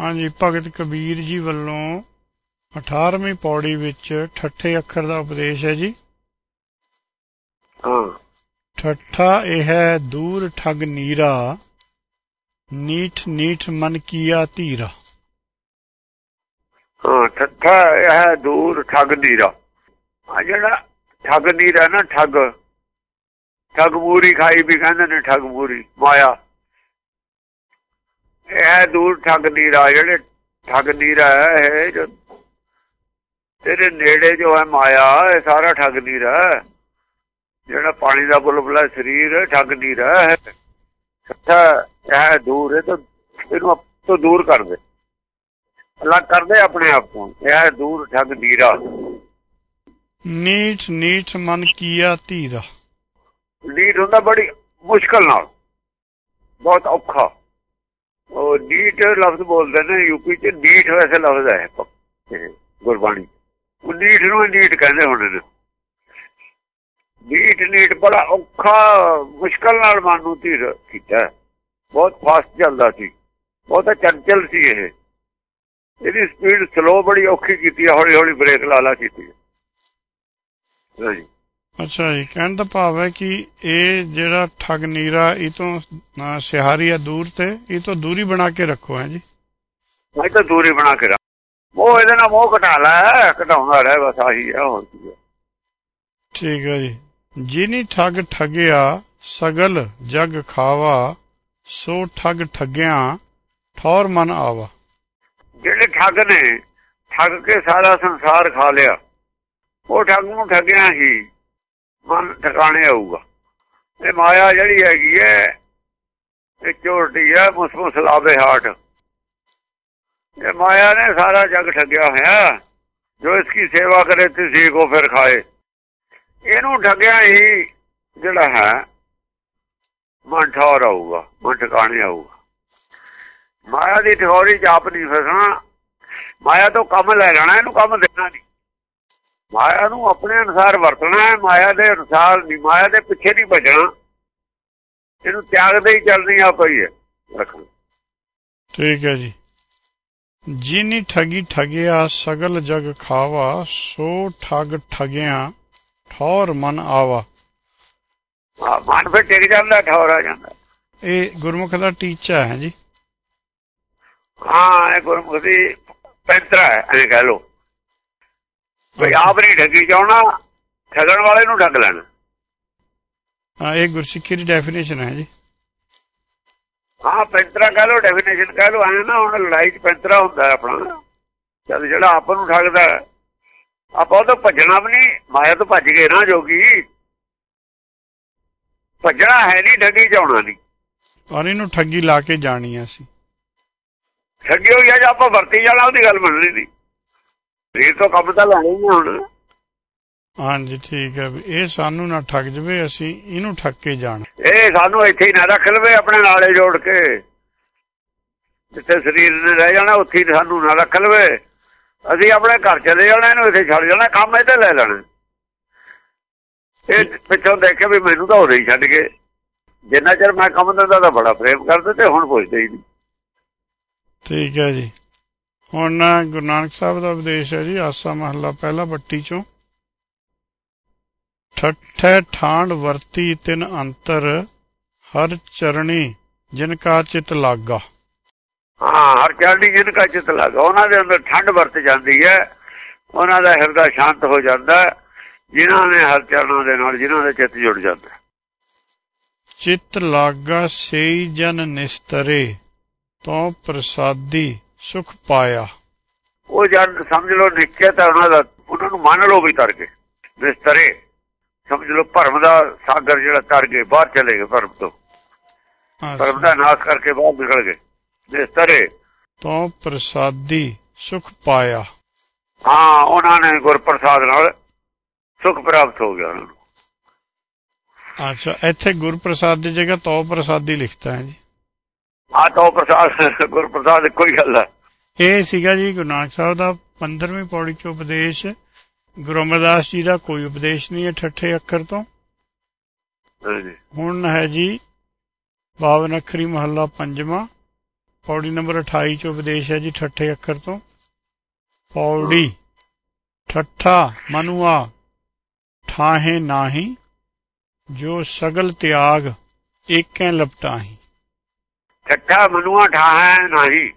ਹਾਂਜੀ ਭਗਤ ਕਬੀਰ ਜੀ ਵੱਲੋਂ 18ਵੀਂ ਪੌੜੀ ਵਿੱਚ ਠੱਠੇ ਅੱਖਰ ਦਾ ਉਪਦੇਸ਼ ਹੈ ਜੀ। ਹਾਂ। ਠੱਠਾ ਇਹ ਹੈ ਦੂਰ ਠਗ ਨੀਰਾ ਨੀਠ ਨੀਠ ਮਨ ਕੀਆ ਧੀਰਾ। ਹਾਂ ਠੱਠਾ ਇਹ ਹੈ ਦੂਰ ਠੱਗ ਨੀਰਾ। ਆ ਜਿਹੜਾ ਠੱਗ ਨੀਰਾ ਨਾ ਠੱਗ। ਠੱਗ ਮੂਰੀ ਖਾਈ ਵੀ ਕਹਿੰਦੇ ਨੇ ਠੱਗ ਮੂਰੀ ਮਾਇਆ। ਇਹ ਹੈ ਦੂਰ ਠੱਗ ਨੀਰਾ ਜਿਹੜੇ ਠੱਗ ਨੀਰਾ ਹੈ ਇਹ ਜੋ ਤੇਰੇ ਨੇੜੇ ਜੋ ਹੈ ਮਾਇਆ ਇਹ ਸਾਰਾ ਠੱਗ ਨੀਰਾ ਹੈ। ਜਿਹੜਾ ਪਾਣੀ ਦਾ ਬੁਲਬੁਲਾ ਸਰੀਰ ਹੈ, ਠੱਗ ਨੀਰਾ ਹੈ। ਠੱਠਾ ਇਹ ਹੈ ਦੂਰ ਹੈ ਤਾਂ ਇਹਨੂੰ ਤੋਂ ਦੂਰ ਕਰ ਦੇ। ਅਲੱਗ ਕਰਦੇ ਆਪਣੇ ਆਪ ਤੋਂ ਇਹ ਹੈ ਦੂਰ ਠੱਗ ਨੀਰਾ। ਨੀਠ ਨੀਠ ਮਨ ਕੀਆ ਧੀਰਾ। ਨੀਟ ਹੁੰਦਾ ਬੜੀ ਮੁਸ਼ਕਲ ਨਾਲ ਬਹੁਤ ਔਖਾ। ਉਹ ਨੀਟ ਲਫ਼ਜ਼ ਬੋਲਦੇ ਨੇ, ਯੂਪੀ ਚ ਨੀਟ ਵੈਸੇ ਲਫ਼ਜ਼ ਹੈ ਗੁਰਬਾਣੀ ਉਹ ਨੀਟ ਨੂੰ ਹੀ ਨੀਟ ਕਹਿੰਦੇ ਹੁੰਦੇ ਨੇ। ਨੀਟ ਨੀਟ ਬੜਾ ਔਖਾ, ਮੁਸ਼ਕਲ ਨਾਲ ਮਨ ਨੂੰ ਧੀਰ ਕੀਤਾ। ਬਹੁਤ ਫਾਸਟ ਚੱਲਦਾ ਸੀ। ਬਹੁਤ ਚੰਚਲ ਸੀ ਇਹ। ਇਹਦੀ ਸਪੀਡ ਸਲੋ ਬੜੀ ਔਖੀ ਕੀਤੀ ਹੈ ਹੌਲੀ ਹੌਲੀ ਬ੍ਰੇਕ ਲਾ ਲਾ ਕੀਤੀ ਹਾਂਜੀ। ਅੱਛਾ ਜੀ ਕਹਿਣ ਦਾ ਭਾਵ ਹੈ ਕਿ ਇਹ ਜਿਹੜਾ ਠਗ ਨੀਰਾ ਇਹ ਤੋਂ ਹੈ ਦੂਰ ਤੇ ਇਹ ਤੋਂ ਦੂਰੀ ਬਣਾ ਕੇ ਰੱਖੋ ਹੈ ਜੀ। ਮੈਂ ਤਾਂ ਦੂਰੀ ਬਣਾ ਕੇ ਰੱਖ। ਉਹ ਇਹਦੇ ਨਾਲ ਮੋਹ ਘਟਾ ਲੈ ਘਟਾਉਂਦਾ ਰਹਿ ਬਸ ਆਹੀ ਹੈ ਹੋਰ ਕੀ ਹੈ ਠੀਕ ਹੈ ਜੀ। ਜਿਨੀ ਠੱਗ ਠਗਿਆ ਸਗਲ ਜਗ ਖਾਵਾ ਸੋ ਠੱਗ ਠਗਿਆ ਠੌਰ ਮਨ ਆਵਾ। ਜਿਹੜੇ ਠੱਗ ਨੇ ਠੱਗ ਕੇ ਸਾਰਾ ਸੰਸਾਰ ਖਾ ਲਿਆ ਉਹ ਠੱਗ ਨੂੰ ਠੱਗਿਆ ਹੀ। ਮਨ ਠਿਕਾਣੇ ਆਊਗਾ। ਇਹ ਮਾਇਆ ਜਿਹੜੀ ਹੈਗੀ ਹੈ, ਇਹ ਚੋਰਟੀ ਹੈ ਮੁਸਮੁਸ ਲਾਵੇ ਹਾਟ। ਇਹ ਮਾਇਆ ਨੇ ਸਾਰਾ ਜਗ ਠੱਗਿਆ ਹੋਇਆ। ਜੋ ਇਸ ਦੀ ਸੇਵਾ ਕਰੇ ਤੁਸੀਂ ਕੋ ਫਿਰ ਖਾਏ। ਇਹਨੂੰ ਠੱਗਿਆ ਹੀ ਜਿਹੜਾ ਹੈ, ਮਨ ਠੌਰ ਆਊਗਾ, ਮਨ ਠਿਕਾਣੇ ਆਊਗਾ। ਮਾਇਆ ਦੀ ਠੋਰੀ ਚ ਆਪ ਨਹੀਂ ਫਸਣਾ। ਮਾਇਆ ਤੋਂ ਕੰਮ ਲੈ ਲੈਣਾ, ਇਹਨੂੰ ਕੰਮ ਦੇਣਾ ਨਹੀਂ। ਮਾਇਆ ਨੂੰ ਆਪਣੇ ਅਨੁਸਾਰ ਵਰਤਣਾ ਹੈ ਮਾਇਆ ਦੇ ਅਨੁਸਾਰ ਨਹੀਂ ਮਾਇਆ ਦੇ ਪਿੱਛੇ ਨਹੀਂ ਭਜਣਾ। ਇਹਨੂੰ ਤਿਆਗਦੇ ਹੀ ਚੱਲਣੀ ਆ ਪਈ ਹੈ ਰੱਖਣਾ। ਠੀਕ ਹੈ ਜੀ। ਜਿਨੀ ਠਗੀ ਠਗਿਆ ਸਗਲ ਜਗ ਖਾਵਾ ਸੋ ਠਗ ਠਗਿਆ ਠੌਰ ਮਨ ਆਵਾ। ਮਨ ਫਿਰ ਟਿਕ ਜਾਂਦਾ ਠੌਰ ਆ ਜਾਂਦਾ। ਇਹ ਗੁਰਮੁਖ ਦਾ ਟੀਚਾ ਹੈ ਜੀ। ਹਾਂ ਇਹ ਗੁਰਮੁਖੀ ਪੈਂਤਰਾ ਹੈ ਐਂ ਕਹਿ ਲੋ ਕੋਈ ਆਪ ਨਹੀਂ ਠੱਗੀ ਚਾਹਣਾ ਠੱਗਣ ਵਾਲੇ ਨੂੰ ਠੱਗ ਲੈਣਾ। ਹਾਂ ਇਹ ਗੁਰਸਿੱਖੀ ਦੀ ਡੈਫੀਨੇਸ਼ਨ ਹੈ ਜੀ। ਹਾਂ ਪੈਂਤਰਾ ਕਹਿ ਲੋ ਡੈਫੀਨੇਸ਼ਨ ਕਹਿ ਲੋ ਐਂ ਨਾ ਹੁਣ ਲੜਾਈ 'ਚ ਪੈਂਤਰਾ ਹੁੰਦਾ ਆਪਣਾ। ਜਦ ਜਿਹੜਾ ਆਪ ਨੂੰ ਠੱਗਦਾ ਆਪਾਂ ਉਹ ਤੋਂ ਭੱਜਣਾ ਵੀ ਨਹੀਂ ਮਾਇਆ ਤੋਂ ਭੱਜ ਗਏ ਨਾ ਜੋਗੀ। ਭੱਜਣਾ ਹੈ ਨਹੀਂ ਠੱਗੀ ਚਾਉਣਾ ਨਹੀਂ। ਔਰ ਇਹਨੂੰ ਠੱਗੀ ਲਾ ਕੇ ਜਾਣੀ ਹੈ ਅਸੀਂ। ਠੱਗੀ ਹੋਈ ਆ ਜੇ ਆਪਾਂ ਵਰਤੀ ਜਾਣਾ ਉਹਦੀ ਗੱਲ ਮੰਨਣੀ ਨਹੀਂ ਸਰੀਰ ਤੋਂ ਕੰਮ ਤਾਂ ਲੈਣਾ ਹੀ ਹੁਣ। ਹਾਂਜੀ ਠੀਕ ਹੈ ਵੀ ਇਹ ਸਾਨੂੰ ਨਾ ਠੱਗ ਜਵੇ ਅਸੀਂ ਇਹਨੂੰ ਠੱਗ ਕੇ ਜਾਣਾ। ਇਹ ਸਾਨੂੰ ਇੱਥੇ ਹੀ ਨਾ ਰੱਖ ਲਵੇ ਆਪਣੇ ਨਾਲੇ ਜੋੜ ਕੇ। ਜਿੱਥੇ ਸਰੀਰ ਨੇ ਰਹਿ ਜਾਣਾ ਉੱਥੇ ਹੀ ਸਾਨੂੰ ਨਾ ਰੱਖ ਲਵੇ। ਅਸੀਂ ਆਪਣੇ ਘਰ ਚਲੇ ਜਾਣਾ ਇਹਨੂੰ ਇੱਥੇ ਛੱਡ ਜਾਣਾ ਕੰਮ ਇਹਦੇ ਲੈ ਲੈਣਾ। ਇਹ ਪਿੱਛੋਂ ਦੇਖੇ ਵੀ ਮੈਨੂੰ ਤਾਂ ਉਰੇ ਹੀ ਛੱਡ ਗਏ। ਜਿੰਨਾ ਚਿਰ ਮੈਂ ਕੰਮ ਦਿੰਦਾ ਤਾਂ ਬੜਾ ਪ੍ਰੇਮ ਕਰਦੇ ਤੇ ਹੁਣ ਪੁੱਛਦੇ ਹੀ ਨਹੀਂ। ਠੀਕ ਹੈ ਜੀ। ਹੁਣ ਗੁਰੂ ਨਾਨਕ ਸਾਹਿਬ ਦਾ ਉਪਦੇਸ਼ ਹੈ ਜੀ ਆਸਾ ਮਹੱਲਾ ਪਹਿਲਾ ਬੱਟੀ ਚੋਂ। ਠੱਠੈ ਠਾਂਡ ਵਰਤੀ ਤਿਨ ਅੰਤਰ ਹਰ ਚਰਣੀ ਜਿਨ ਕਾ ਚਿਤ ਲਾਗਾ। ਹਾਂ ਹਰ ਚੜ੍ਹਦੀ ਜਿਨ ਕਾ ਚਿਤ ਲੱਗਾ। ਉਹਨਾਂ ਦੇ ਅੰਦਰ ਠੰਡ ਵਰਤ ਜਾਂਦੀ ਹੈ। ਉਹਨਾਂ ਦਾ ਹਿਰਦਾ ਸ਼ਾਂਤ ਹੋ ਜਾਂਦਾ ਜਿਨ੍ਹਾਂ ਨੇ ਹਰ ਚਰਨਾਂ ਦੇ ਨਾਲ ਜਿਨ੍ਹਾਂ ਦਾ ਚਿੱਤ ਜੁੜ ਜਾਂਦਾ। ਚਿਤ ਲਾਗਾ ਸੇਈ ਜਨ ਨਿਸਤਰੇ ਤੋਂ ਪ੍ਰਸਾਦੀ ਸੁਖ ਪਾਇਆ। ਉਹ ਜਦ ਸਮਝ ਲਓ ਨਿੱਕੇ ਤਾਂ ਉਹਨਾਂ ਦਾ ਉਹਨਾਂ ਨੂੰ ਮੰਨ ਲਓ ਵੀ ਤਰ ਕੇ ਬਿਸਤਰੇ ਸਮਝ ਲਓ ਭਰਮ ਦਾ ਸਾਗਰ ਜਿਹੜਾ ਤਰ ਗਏ ਬਾਹਰ ਚਲੇ ਗਏ ਭਰਮ ਤੋਂ। ਭਰਮ ਦਾ ਨਾਸ਼ ਕਰਕੇ ਬਾਹਰ ਨਿਕਲ ਗਏ। ਬਿਸਤਰੇ। ਤੋਂ ਪ੍ਰਸਾਦੀ ਸੁਖ ਪਾਇਆ। ਹਾਂ ਉਹਨਾਂ ਨੇ ਗੁਰਪ੍ਰਸਾਦ ਨਾਲ ਸੁਖ ਪ੍ਰਾਪਤ ਹੋ ਗਿਆ ਉਹਨਾਂ ਨੂੰ। ਅੱਛਾ ਇੱਥੇ ਗੁਰਪ੍ਰਸਾਦ ਦੀ ਜਗ੍ਹਾ ਤੋ ਪ੍ਰਸਾਦੀ ਲਿਖਤਾ ਹੈ ਜੀ। ਆ ਤਾਂ ਉਹ ਪ੍ਰਸਾਦ ਕੋਈ ਗੱਲ ਹੈ ਇਹ ਸੀਗਾ ਜੀ ਗੁਰੂ ਨਾਨਕ ਸਾਹਿਬ ਦਾ 15ਵੀਂ ਪੌੜੀ ਚ ਉਪਦੇਸ਼। ਗੁਰੂ ਅਮਰਦਾਸ ਜੀ ਦਾ ਕੋਈ ਉਪਦੇਸ਼ ਨਹੀਂ ਹੈ ਠੱਠੇ ਅੱਖਰ ਤੋਂ। ਹੁਣ ਹੈ ਜੀ ਬਾਵਨ ਅੱਖਰੀ ਮਹੱਲਾ ਪੰਜਵਾਂ। ਪੌੜੀ ਨੰਬਰ 28 ਚ ਉਪਦੇਸ਼ ਹੈ ਜੀ ਠੱਠੇ ਅੱਖਰ ਤੋਂ। ਪੌੜੀ। ਠੱਠਾ ਮਨੁਆ ਠਾਹੇ ਨਾਹੀ ਜੋ ਸਗਲ ਤਿਆਗ ਏਕੈ ਲਪਟਾਹੀ। ਠੱਠਾ ਮਨੂਆ ਠਾਹੈ ਨਹੀਂ।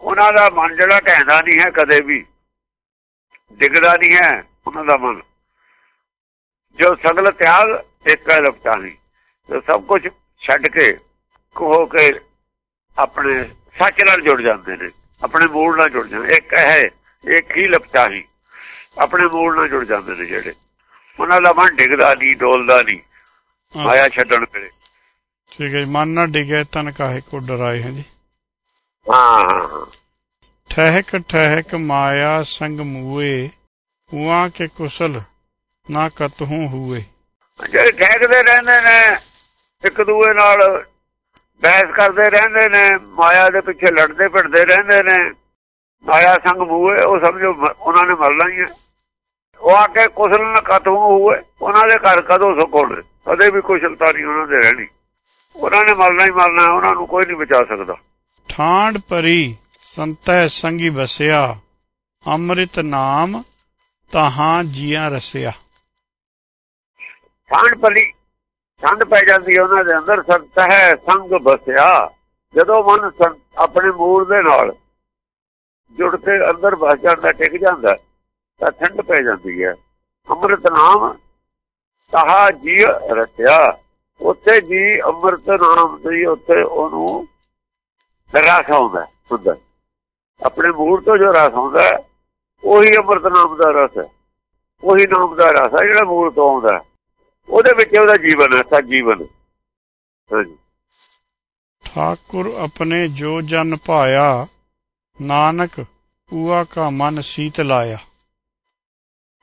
ਉਹਨਾਂ ਦਾ ਮਨ ਜਿਹੜਾ ਢਹਿੰਦਾ ਨਹੀਂ ਹੈ ਕਦੇ ਵੀ। ਡਿੱਗਦਾ ਨਹੀਂ ਹੈ ਉਹਨਾਂ ਦਾ ਮਨ। ਜੋ ਸਗਲ ਤਿਆਗ ਏਕੈ ਲਪਟਾਹੀ ਜੋ ਸਭ ਕੁਝ ਛੱਡ ਕੇ ਕੋ ਕੇ ਆਪਣੇ ਸੱਚ ਨਾਲ ਜੁੜ ਜਾਂਦੇ ਨੇ। ਆਪਣੇ ਮੂਲ ਨਾਲ ਜੁੜ ਜਾਂਦੇ ਇੱਕ ਹੈ ਇੱਕ ਹੀ ਲਪਟਾਹੀ ਆਪਣੇ ਮੂਲ ਨਾਲ ਜੁੜ ਜਾਂਦੇ ਨੇ ਜਿਹੜੇ। ਉਹਨਾਂ ਦਾ ਮਨ ਡਿੱਗਦਾ ਨਹੀਂ ਡੋਲਦਾ ਨਹੀਂ। ਹਾਂ, ਮਾਇਆ ਛੱਡਣ ਵੇਲੇ। ਠੀਕ ਹੈ ਮਨ ਨਾ ਡਿਗੇ ਤਨ ਕਾਹੇ ਕੋ ਡਰਾਏ ਹੈ ਜੀ। ਹਾਂ ਠਹਿਕ ਠਹਿਕ ਮਾਇਆ ਸੰਗ ਮੂਏ ਉਆਂ ਕੇ ਕੁਸਲ ਨਾ ਕਤਹੂ ਹੂਏ। ਜਿਹੜੇ ਠਹਿਕਦੇ ਰਹਿੰਦੇ ਨੇ ਇੱਕ ਦੂਏ ਨਾਲ ਬਹਿਸ ਕਰਦੇ ਰਹਿੰਦੇ ਨੇ ਮਾਇਆ ਦੇ ਪਿੱਛੇ ਲੜਦੇ ਭਿੜਦੇ ਰਹਿੰਦੇ ਨੇ ਮਾਇਆ ਸੰਗ ਮੂਏ ਉਹ ਸਮਝੋ ਉਹਨਾਂ ਨੇ ਮਰਨਾ ਹੀ ਹੈ। ਉਹ ਆ ਕੇ ਕੁਸਲ ਨਾ ਕਤੋਂ ਹੋਏ ਉਹਨਾਂ ਦੇ ਘਰ ਕਦੋਂ ਸੁੱਖ ਹੋਣੇ ਕਦੇ ਵੀ ਕੁਸ਼ਲਤਾ ਨਹੀਂ ਉਹਨਾਂ ਦੇ ਰਹਿਣੀ। ਉਹਨਾਂ ਨੇ ਮਰਨਾ ਹੀ ਮਰਨਾ ਉਹਨਾਂ ਨੂੰ ਕੋਈ ਨਹੀਂ ਬਚਾ ਸਕਦਾ। ਠਾਂਡ ਪਰੀ ਸੰਤੈ ਸੰਗੀ ਬਸਿਆ ਅੰਮ੍ਰਿਤ ਨਾਮ ਤਹਾਂ ਜੀਆਂ ਰਸਿਆ। ਠੰਡ ਪਲੀ ਠੰਡ ਪੈ ਜਾਂਦੀ ਹੈ ਉਹਨਾਂ ਦੇ ਅੰਦਰ ਸੰਤ ਹੈ ਸੰਗ ਬਸਿਆ ਜਦੋਂ ਮਨ ਆਪਣੇ ਮੂਲ ਦੇ ਨਾਲ ਜੁੜ ਕੇ ਅੰਦਰ ਵਸ ਜਾਂਦਾ ਟਿਕ ਜਾਂਦਾ ਤਾਂ ਠੰਡ ਪੈ ਜਾਂਦੀ ਹੈ। ਅੰਮ੍ਰਿਤ ਨਾਮ ਤਹਾ ਜੀ ਰਤਿਆ ਉੱਥੇ ਜੀ ਅੰਮ੍ਰਿਤ ਨਾਮ ਦੀ ਉੱਥੇ ਉਹਨੂੰ ਰਸ ਆਉਂਦਾ ਹੁੰਦਾ ਆਪਣੇ ਮੂਲ ਤੋਂ ਜੋ ਰਸ ਆਉਂਦਾ ਉਹੀ ਅੰਮ੍ਰਿਤ ਨਾਮ ਦਾ ਰਸ ਹੈ। ਉਹੀ ਨਾਮ ਦਾ ਰਸ ਹੈ ਜਿਹੜਾ ਮੂਲ ਤੋਂ ਆਉਂਦਾ। ਉਹਦੇ ਵਿੱਚ ਉਹਦਾ ਜੀਵਨ ਹੈ ਸੱਚ ਜੀਵਨ। ਹਾਂਜੀ। ਠਾਕੁਰ ਆਪਣੇ ਜੋ ਜਨ ਭਾਇਆ ਨਾਨਕ ਪੂਆ ਕਾ ਮਨ ਸੀਤ ਲਾਇਆ।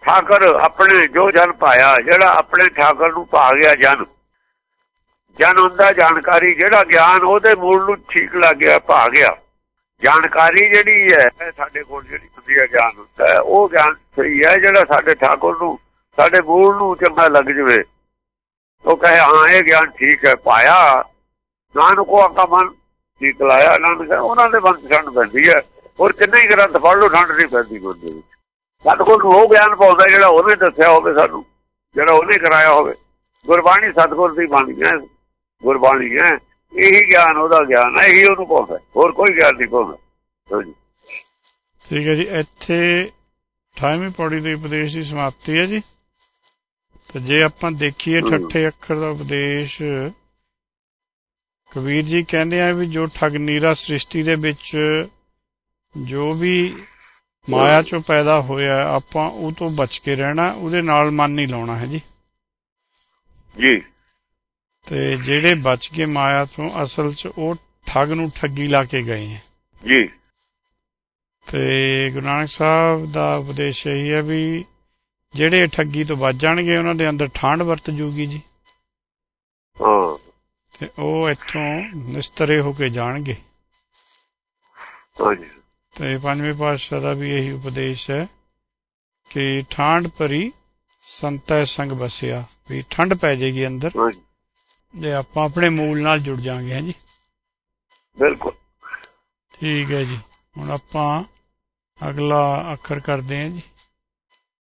ਠਾਕਰ ਆਪਣੇ ਜੋ ਜਨ ਪਾਇਆ ਜਿਹੜਾ ਆਪਣੇ ਠਾਕਰ ਨੂੰ ਪਾ ਗਿਆ ਜਨ। ਜਨ ਹੁੰਦਾ ਜਾਣਕਾਰੀ, ਜਿਹੜਾ ਗਿਆਨ ਉਹਦੇ ਮੂਲ ਨੂੰ ਠੀਕ ਲੱਗ ਗਿਆ ਪਾ ਗਿਆ ਜਾਣਕਾਰੀ ਜਿਹੜੀ ਹੈ ਸਾਡੇ ਕੋਲ ਜਿਹੜੀ ਹੁੰਦੀ ਹੈ, ਗਿਆਨ ਹੁੰਦਾ ਉਹ ਗਿਆਨ ਸਹੀ ਹੈ, ਜਿਹੜਾ ਸਾਡੇ ਠਾਕੁਰ ਨੂੰ, ਸਾਡੇ ਮੂਲ ਨੂੰ ਚੰਗਾ ਲੱਗ ਜਵੇ। ਉਹ ਕਹੇ, ਹਾਂ, ਇਹ ਗਿਆਨ ਠੀਕ ਹੈ, ਪਾਇਆ। ਨਾਨਕ ਉਹ ਆਪਣਾ ਮਨ ਠੀਕ ਲਾਇਆ, ਨਾਨਕ ਉਹਨਾਂ ਦੇ ਮਨ 'ਚ ਠੰਡ ਪੈਂਦੀ ਹੈ। ਹੋਰ ਕਿੰਨੇ ਹੀ ਗ੍ਰੰਥ ਪੜ੍ਹ ਲੋ ਠੰਡ ਨਹੀਂ ਪੈਂਦੀ ਮਨ ਦੇ ਵਿੱਚ। ਸਤਿਗੁਰ ਨੂੰ ਉਹ ਗਿਆਨ ਪਾਉਂਦਾ ਜਿਹੜਾ ਉਹਨੇ ਦੱਸਿਆ ਹੋਵੇ ਸਾਨੂੰ, ਜਿਹੜਾ ਉਹਨੇ ਕਰਾਇਆ ਹੋਵੇ। ਗੁਰਬਾਣੀ ਸਤਿਗੁਰ ਦੀ ਬਾਣੀ ਹੈ। ਗੁਰਬਾਣੀ ਹੈ ਇਹੀ ਗਿਆਨ ਉਹਦਾ ਗਿਆਨ ਹੈ ਇਹੀ ਉਹਨੂੰ ਪਾਉਂਦਾ ਹੋਰ ਕੋਈ ਗਿਆਨ ਨਹੀਂ ਹਾਂਜੀ ਠੀਕ ਹੈ ਜੀ ਇੱਥੇ 28ਵੀਂ ਪੌੜੀ ਦੇ ਉਪਦੇਸ਼ ਦੀ ਸਮਾਪਤੀ ਹੈ ਜੀ। ਤੇ ਜੇ ਆਪਾਂ ਦੇਖੀਏ। ਠੱਠੇ ਅੱਖਰ ਦਾ ਉਪਦੇਸ਼ ਕਬੀਰ ਜੀ ਕਹਿੰਦੇ ਆ ਵੀ ਜੋ ਠਗ ਨੀਰਾ ਸ੍ਰਿਸ਼ਟੀ ਦੇ ਵਿੱਚ ਜੋ ਵੀ ਮਾਇਆ ਚੋਂ ਪੈਦਾ ਹੋਇਆ ਆਪਾਂ ਉਹ ਤੋਂ ਬਚ ਕੇ ਰਹਿਣਾ ਉਹਦੇ ਨਾਲ ਮਨ ਨਹੀਂ ਲਾਉਣਾ ਹੈ ਜੀ। ਜੀ। ਤੇ ਜਿਹੜੇ ਬਚ ਕੇ ਮਾਇਆ ਤੋਂ ਅਸਲ 'ਚ ਉਹ ਠੱਗ ਨੂੰ ਠੱਗੀ ਲਾ ਕੇ ਗਏ ਹੈ। ਜੀ। ਤੇ ਗੁਰੂ ਨਾਨਕ ਸਾਹਿਬ ਦਾ ਉਪਦੇਸ਼ ਇਹੀ ਹੈ ਵੀ ਜਿਹੜੇ ਠੱਗੀ ਤੋਂ ਬਚ ਜਾਣਗੇ ਉਹਨਾਂ ਦੇ ਅੰਦਰ ਠਾਂਡ ਵਰਤ ਜੂਗੀ ਜੀ। ਹਾਂ। ਤੇ ਉਹ ਇੱਥੋਂ ਨਿਸਤਰੇ ਹੋ ਕੇ ਜਾਣਗੇ। ਹਾਂਜੀ ਤੇ ਪੰਜਵੇਂ ਪਾਤਸ਼ਾਹ ਦਾ ਵੀ ਇਹੀ ਉਪਦੇਸ਼ ਹੈ ਕਿ ਠਾਂਡ ਭਰੀ ਸੰਤੈ ਸੰਗ ਬਸਿਆ ਵੀ ਠੰਡ ਪੈ ਜਾਏਗੀ ਅੰਦਰ। ਹਾਂਜੀ ਜੇ ਆਪਾਂ ਆਪਣੇ ਮੂਲ ਨਾਲ ਜੁੜ ਜਾਾਂਗੇ ਹਾਂ ਜੀ? ਬਿਲਕੁਲ। ਠੀਕ ਹੈ ਜੀ। ਹੁਣ ਆਪਾਂ ਅਗਲਾ ਅੱਖਰ ਕਰਦੇ ਹਾਂ ਜੀ।